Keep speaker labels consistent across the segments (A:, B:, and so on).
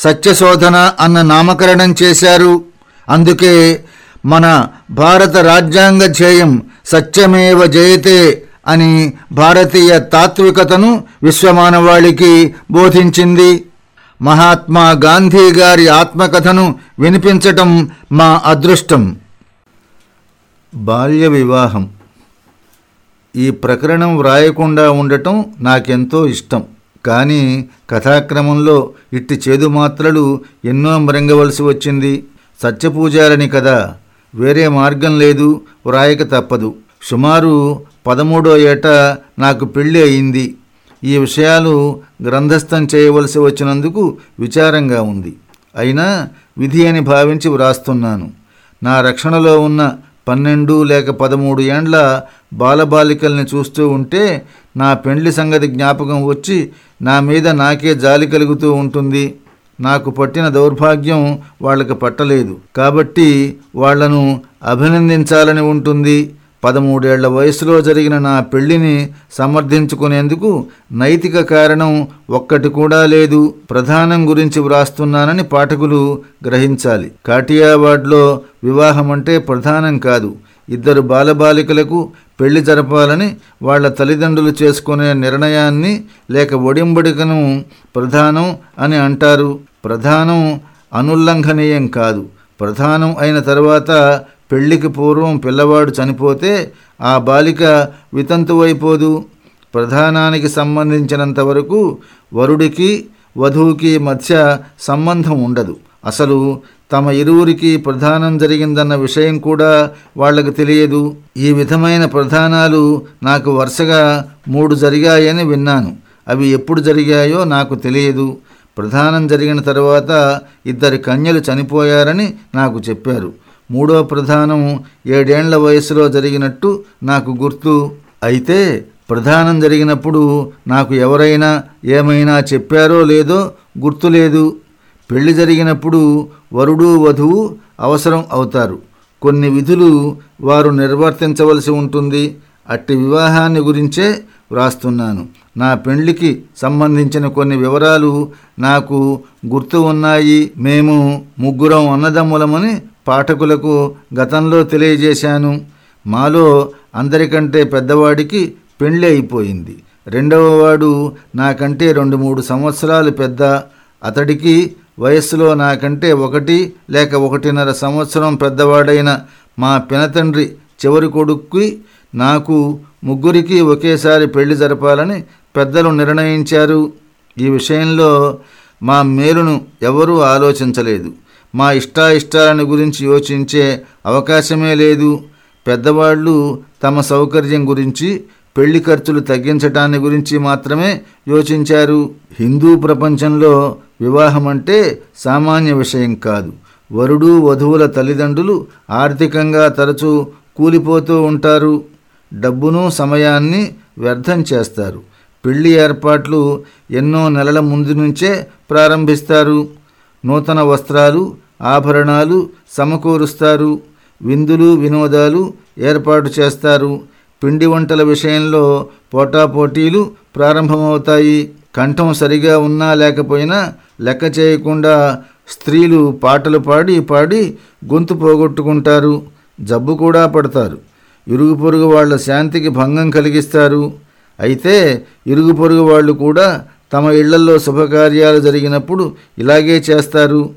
A: సత్యశోధన అన్న నామకరణం చేశారు. అందుకే మన భారత రాజ్యాంగ ధ్యేయం సత్యమేవ జయతే అని భారతీయ తాత్వికతను విశ్వమానవాళికి బోధించింది. మహాత్మా గాంధీ గారి ఆత్మకథను వినిపించటం మా అదృష్టం. బాల్య వివాహం. ఈ ప్రకరణం వ్రాయకుండా ఉండటం నాకెంతో ఇష్టం. కానీ కథాక్రమంలో ఇట్టి చేదు మాత్రలు ఎన్నో మృంగవలసి వచ్చింది. సత్యపూజారని కదా వేరే మార్గం లేదు వ్రాయక తప్పదు. సుమారు పదమూడో ఏట నాకు పెళ్ళి అయింది. ఈ విషయాలు గ్రంథస్థం చేయవలసి వచ్చినందుకు విచారంగా ఉంది. అయినా విధి అని భావించి వ్రాస్తున్నాను. నా రక్షణలో ఉన్న పన్నెండు లేక పదమూడు ఏండ్ల బాలబాలికల్ని చూస్తూ ఉంటే నా పెండ్లి సంగతి జ్ఞాపకం వచ్చి నా మీద నాకే జాలి కలుగుతూ ఉంటుంది. నాకు పట్టిన దౌర్భాగ్యం వాళ్ళకి పట్టలేదు. కాబట్టి వాళ్ళను అభినందించాలని ఉంటుంది. పదమూడేళ్ళ వయసులో జరిగిన నా పెళ్ళిని సమర్థించుకునేందుకు నైతిక కారణం ఒక్కటి కూడా లేదు. ప్రధానం గురించి వ్రాస్తున్నానని పాఠకులు గ్రహించాలి. కాటియావాడ్లో వివాహం అంటే ప్రధానం కాదు. ఇద్దరు బాలబాలికలకు పెళ్ళి జరపాలని వాళ్ళ తల్లిదండ్రులు చేసుకునే నిర్ణయాన్ని లేక ఒడింబడికను ప్రధానం అని అంటారు. ప్రధానం అనుల్లంఘనీయం కాదు. ప్రధానం అయిన తర్వాత పెళ్ళికి పూర్వం పిల్లవాడు చనిపోతే ఆ బాలిక వితంతువైపోదు. ప్రధానానికి సంబంధించినంత వరకు వరుడికి వధువుకి మధ్య సంబంధం ఉండదు. అసలు తమ ఇరువురికి ప్రధానం జరిగిందన్న విషయం కూడా వాళ్ళకు తెలియదు. ఈ విధమైన ప్రధానాలు నాకు వరుసగా మూడు జరిగాయని విన్నాను. అవి ఎప్పుడు జరిగాయో నాకు తెలియదు. ప్రధానం జరిగిన తర్వాత ఇద్దరి కన్యలు చనిపోయారని నాకు చెప్పారు. మూడో ప్రధానం ఏడేండ్ల వయసులో జరిగినట్టు నాకు గుర్తు. అయితే ప్రధానం జరిగినప్పుడు నాకు ఎవరైనా ఏమైనా చెప్పారో లేదో గుర్తులేదు. పెళ్ళి జరిగినప్పుడు వరుడు వధువు అవసరం అవుతారు. కొన్ని విధులు వారు నిర్వర్తించవలసి ఉంటుంది. అట్టి వివాహాన్ని గురించే వ్రాస్తున్నాను. నా పెళ్ళికి సంబంధించిన కొన్ని వివరాలు నాకు గుర్తు ఉన్నాయి. మేము ముగ్గురం అన్నదమ్ములమని పాఠకులకు గతంలో తెలియజేశాను. మాలో అందరికంటే పెద్దవాడికి పెళ్ళి అయిపోయింది. రెండవ వాడు నాకంటే రెండు మూడు సంవత్సరాలు పెద్ద. అతడికి వయస్సులో నాకంటే ఒకటి లేక ఒకటిన్నర సంవత్సరం పెద్దవాడైన మా పినతండ్రి చివరి కొడుక్కి నాకు ముగ్గురికి ఒకేసారి పెళ్ళి జరపాలని పెద్దలు నిర్ణయించారు. ఈ విషయంలో మా మేలును ఎవరూ ఆలోచించలేదు. మా ఇష్టాయిష్టాలను గురించి యోచించే అవకాశమే లేదు. పెద్దవాళ్ళు తమ సౌకర్యం గురించి పెళ్ళి ఖర్చులు తగ్గించటాన్ని గురించి మాత్రమే యోచించారు. హిందూ ప్రపంచంలో వివాహం అంటే సామాన్య విషయం కాదు. వరుడు వధువుల తల్లిదండ్రులు ఆర్థికంగా తరచూ కూలిపోతూ ఉంటారు. డబ్బును సమయాన్ని వ్యర్థం చేస్తారు. పెళ్ళి ఏర్పాట్లు ఎన్నో నెలల ముందు నుంచే ప్రారంభిస్తారు. నూతన వస్త్రాలు ఆభరణాలు సమకూరుస్తారు. విందులు వినోదాలు ఏర్పాటు చేస్తారు. పిండి వంటల విషయంలో పోటాపోటీలు ప్రారంభమవుతాయి. కంఠం సరిగా ఉన్నా లేకపోయినా లెక్క చేయకుండా స్త్రీలు పాటలు పాడి పాడి గొంతు పోగొట్టుకుంటారు. జబ్బు కూడా పడతారు. ఇరుగు పొరుగు వాళ్ళ శాంతికి భంగం కలిగిస్తారు. అయితే ఇరుగు పొరుగు వాళ్ళు కూడా తమ ఇళ్ళలో శుభకార్యాలు జరిగినప్పుడు ఇలాగే చేస్తారు.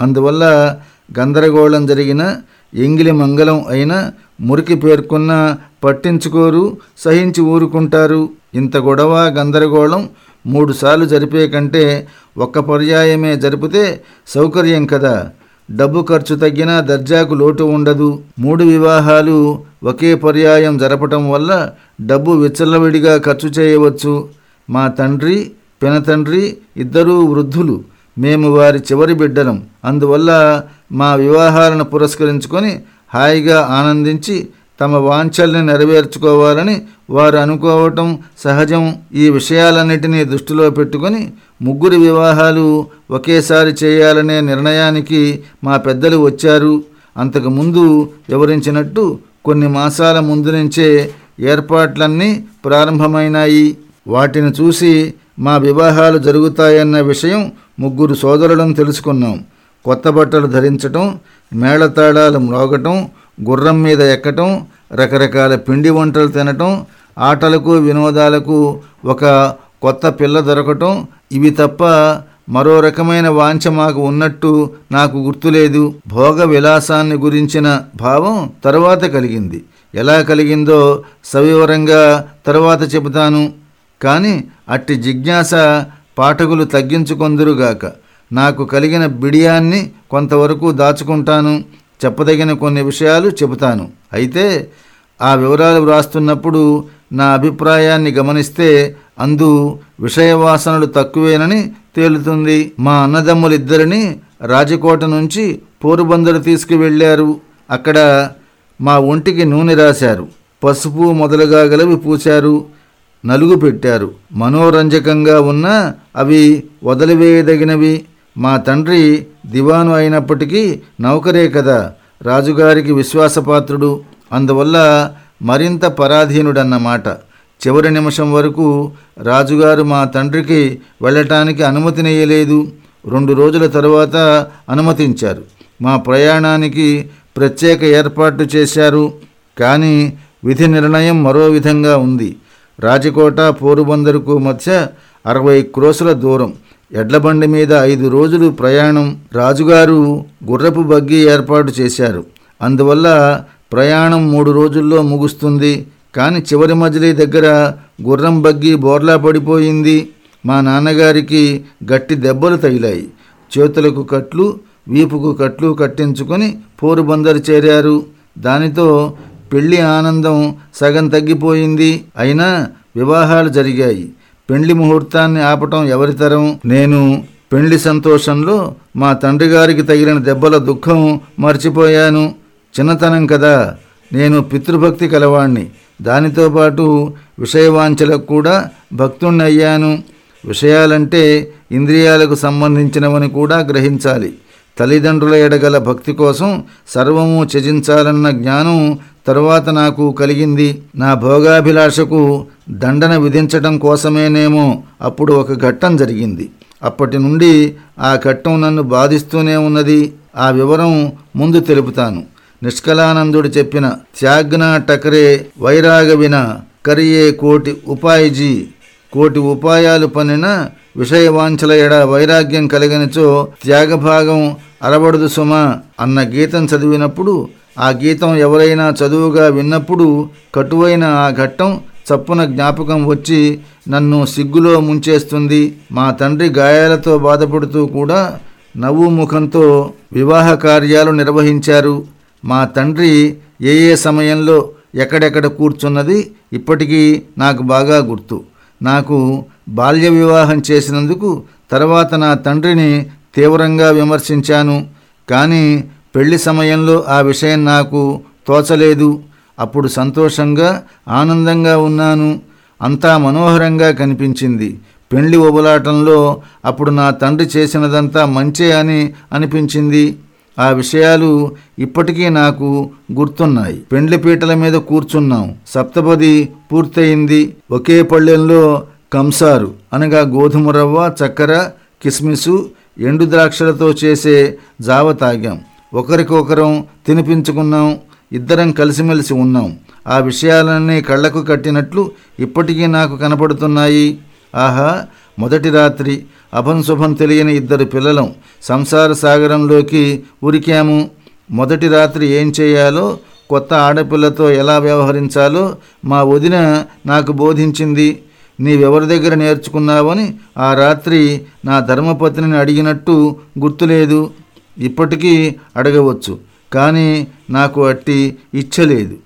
A: అందువల్ల గందరగోళం జరిగిన ఎంగిలి మంగళం అయినా మురికి పేర్కొన్న పట్టించుకోరు సహించి ఊరుకుంటారు. ఇంత గొడవ గందరగోళం మూడుసార్లు జరిపే కంటే ఒక్క పర్యాయమే జరిపితే సౌకర్యం కదా. డబ్బు ఖర్చు తగ్గినా దర్జాకు లోటు ఉండదు. మూడు వివాహాలు ఒకే పర్యాయం జరపటం వల్ల డబ్బు విచ్చలవిడిగా ఖర్చు చేయవచ్చు. మా తండ్రి పినతండ్రి ఇద్దరూ వృద్ధులు. మేము వారి చివరి బిడ్డలం. అందువల్ల మా వివాహాలను పురస్కరించుకొని హాయిగా ఆనందించి తమ వాంఛల్ని నెరవేర్చుకోవాలని వారు అనుకోవటం సహజం. ఈ విషయాలన్నిటినీ దృష్టిలో పెట్టుకొని ముగ్గురి వివాహాలు ఒకేసారి చేయాలనే నిర్ణయానికి మా పెద్దలు వచ్చారు. అంతకుముందు వివరించినట్టు కొన్ని మాసాల ముందు నుంచే ఏర్పాట్లన్నీ ప్రారంభమైనాయి. వాటిని చూసి మా వివాహాలు జరుగుతాయన్న విషయం ముగ్గురు సోదరులను తెలుసుకున్నాం. కొత్త బట్టలు ధరించటం మేళతాళాలు మ్రోగటం గుర్రం మీద ఎక్కటం రకరకాల పిండి వంటలు తినటం ఆటలకు వినోదాలకు ఒక కొత్త పిల్ల దొరకటం ఇవి తప్ప మరో రకమైన వాంఛ మాకు ఉన్నట్టు నాకు గుర్తులేదు. భోగ విలాసాన్ని గురించిన భావం తరువాత కలిగింది. ఎలా కలిగిందో సవివరంగా తరువాత చెబుతాను. కానీ అట్టి జిజ్ఞాస పాఠకులు తగ్గించుకొందురుగాక. నాకు కలిగిన బిడియాన్ని కొంతవరకు దాచుకుంటాను. చెప్పదగిన కొన్ని విషయాలు చెబుతాను. అయితే ఆ వివరాలు వ్రాస్తున్నప్పుడు నా అభిప్రాయాన్ని గమనిస్తే అందు విషయవాసనలు తక్కువేనని తేలుతుంది. మా అన్నదమ్ములిద్దరిని రాజకోట నుంచి పోరుబందరు తీసుకువెళ్ళారు. అక్కడ మా ఒంటికి నూనె రాశారు. పసుపు మొదలుగా గలవి పూశారు. నలుగు పెట్టారు. మనోరంజకంగా ఉన్న అవి వదిలివేయదగినవి. మా తండ్రి దివాను అయినప్పటికీ నౌకరే కదా. రాజుగారికి విశ్వాసపాత్రుడు. అందువల్ల మరింత పరాధీనుడన్నమాట. చివరి నిమిషం వరకు రాజుగారు మా తండ్రికి వెళ్ళటానికి అనుమతినేయలేదు రెండు రోజుల తరువాత అనుమతించారు. మా ప్రయాణానికి ప్రత్యేక ఏర్పాటు చేశారు. కానీ విధి నిర్ణయం మరో విధంగా ఉంది. రాజకోట పోరుబందరుకు మధ్య అరవై క్రోసుల దూరం. ఎడ్లబండి మీద ఐదు రోజులు ప్రయాణం రాజుగారు గుర్రపు బగ్గి ఏర్పాటు చేశారు. అందువల్ల ప్రయాణం మూడు రోజుల్లో ముగుస్తుంది. కానీ చివరి మజిలీ దగ్గర గుర్రం బగ్గి బోర్లా పడిపోయింది. మా నాన్నగారికి గట్టి దెబ్బలు తగిలాయి. చేతులకు కట్లు వీపుకు కట్లు కట్టించుకొని పోరుబందరు చేరారు. దానితో పెళ్ళి ఆనందం సగం తగ్గిపోయింది. అయినా వివాహాలు జరిగాయి. పెండ్లి ముహూర్తాన్ని ఆపటం ఎవరి తరం? నేను. పెండ్లి సంతోషంలో మా తండ్రి గారికి తగిలిన దెబ్బల దుఃఖం మర్చిపోయాను. చిన్నతనం కదా. నేను పితృభక్తి కలవాణ్ణి. దానితో పాటు విషయవాంఛలకు కూడా భక్తుణ్ణి అయ్యాను. విషయాలంటే ఇంద్రియాలకు సంబంధించినవని కూడా గ్రహించాలి. తల్లిదండ్రుల ఎడగల భక్తి కోసం సర్వము త్యజించాలన్న జ్ఞానం తరువాత నాకు కలిగింది. నా భోగాభిలాషకు దండన విధించటం కోసమేనేమో అప్పుడు ఒక ఘట్టం జరిగింది. అప్పటి నుండి ఆ ఘట్టం నన్ను బాధిస్తూనే ఉన్నది. ఆ వివరం ముందు తెలుపుతాను. నిష్కలానందుడు చెప్పిన త్యాగ్నా టకరే వైరాగవిన కరియే కోటి ఉపాయజీ. కోటి ఉపాయాలు పనిన విషయవాంఛల ఎడ వైరాగ్యం కలిగనిచో త్యాగభాగం అరబడదు సుమ అన్న గీతం చదివినప్పుడు ఆ గీతం ఎవరైనా చదువుగా విన్నప్పుడు కటువైన ఆ ఘట్టం చప్పున జ్ఞాపకం వచ్చి నన్ను సిగ్గులో ముంచేస్తుంది. మా తండ్రి గాయాలతో బాధపడుతూ కూడా నవ్వు ముఖంతో వివాహ కార్యాలు నిర్వహించారు. మా తండ్రి ఏ ఏ సమయంలో ఎక్కడెక్కడ కూర్చున్నది ఇప్పటికీ నాకు బాగా గుర్తు. నాకు బాల్య వివాహం చేసినందుకు తర్వాత నా తండ్రిని తీవ్రంగా విమర్శించాను. కానీ పెళ్ళి సమయంలో ఆ విషయం నాకు తోచలేదు. అప్పుడు సంతోషంగా ఆనందంగా ఉన్నాను. అంతా మనోహరంగా కనిపించింది. పెళ్ళి ఒబలాటంలో అప్పుడు నా తండ్రి చేసినదంతా మంచే అని అనిపించింది. ఆ విషయాలు ఇప్పటికీ నాకు గుర్తున్నాయి. పెండ్లి పీటల మీద కూర్చున్నాం. సప్తపది పూర్తయింది. ఒకే పళ్ళెంలో కంసారు అనగా గోధుమ రవ్వ చక్కెర కిస్మిసు ఎండు ద్రాక్షలతో చేసే జావ తాగాం. ఒకరికొకరం తినిపించుకున్నాం ఇద్దరం కలిసిమెలిసి ఉన్నాం. ఆ విషయాలన్నీ కళ్ళకు కట్టినట్లు ఇప్పటికీ నాకు కనపడుతున్నాయి. ఆహా మొదటి రాత్రి అభంశుభం తెలియని ఇద్దరు పిల్లలం సంసార సాగరంలోకి ఉరికాము. మొదటి రాత్రి ఏం చేయాలో కొత్త ఆడపిల్లతో ఎలా వ్యవహరించాలో మా వదిన నాకు బోధించింది. నీవెవరి దగ్గర నేర్చుకున్నావని ఆ రాత్రి నా ధర్మపత్నిని అడిగినట్టు గుర్తులేదు. ఇప్పటికీ అడగవచ్చు. కానీ నాకు అట్టి ఇచ్చలేదు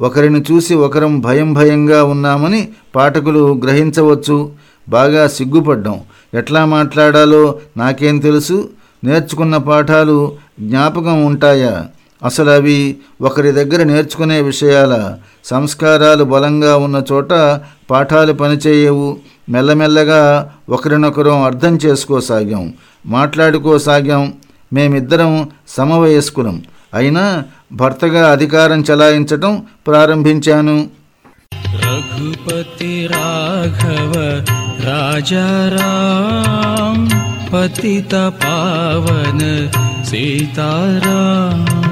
A: ఒకరిని చూసి ఒకరం భయం భయంగా ఉన్నామని పాఠకులు గ్రహించవచ్చు. బాగా సిగ్గుపడ్డాం. ఎట్లా మాట్లాడాలో నాకేం తెలుసు? నేర్చుకున్న పాఠాలు జ్ఞాపకం ఉంటాయా? అసలు అవి ఒకరి దగ్గర నేర్చుకునే విషయాల సంస్కారాలు బలంగా ఉన్న చోట పాఠాలు పనిచేయవు. మెల్లమెల్లగా ఒకరినొకరం అర్థం చేసుకోసాగాం. మాట్లాడుకోసాగాం మేమిద్దరం సమవయస్కులం. అయినా భర్తగా అధికారం చలాయించటం ప్రారంభించాను.
B: రఘుపతి రాఘవ రాజారాం పతిత పావన సీతారాం.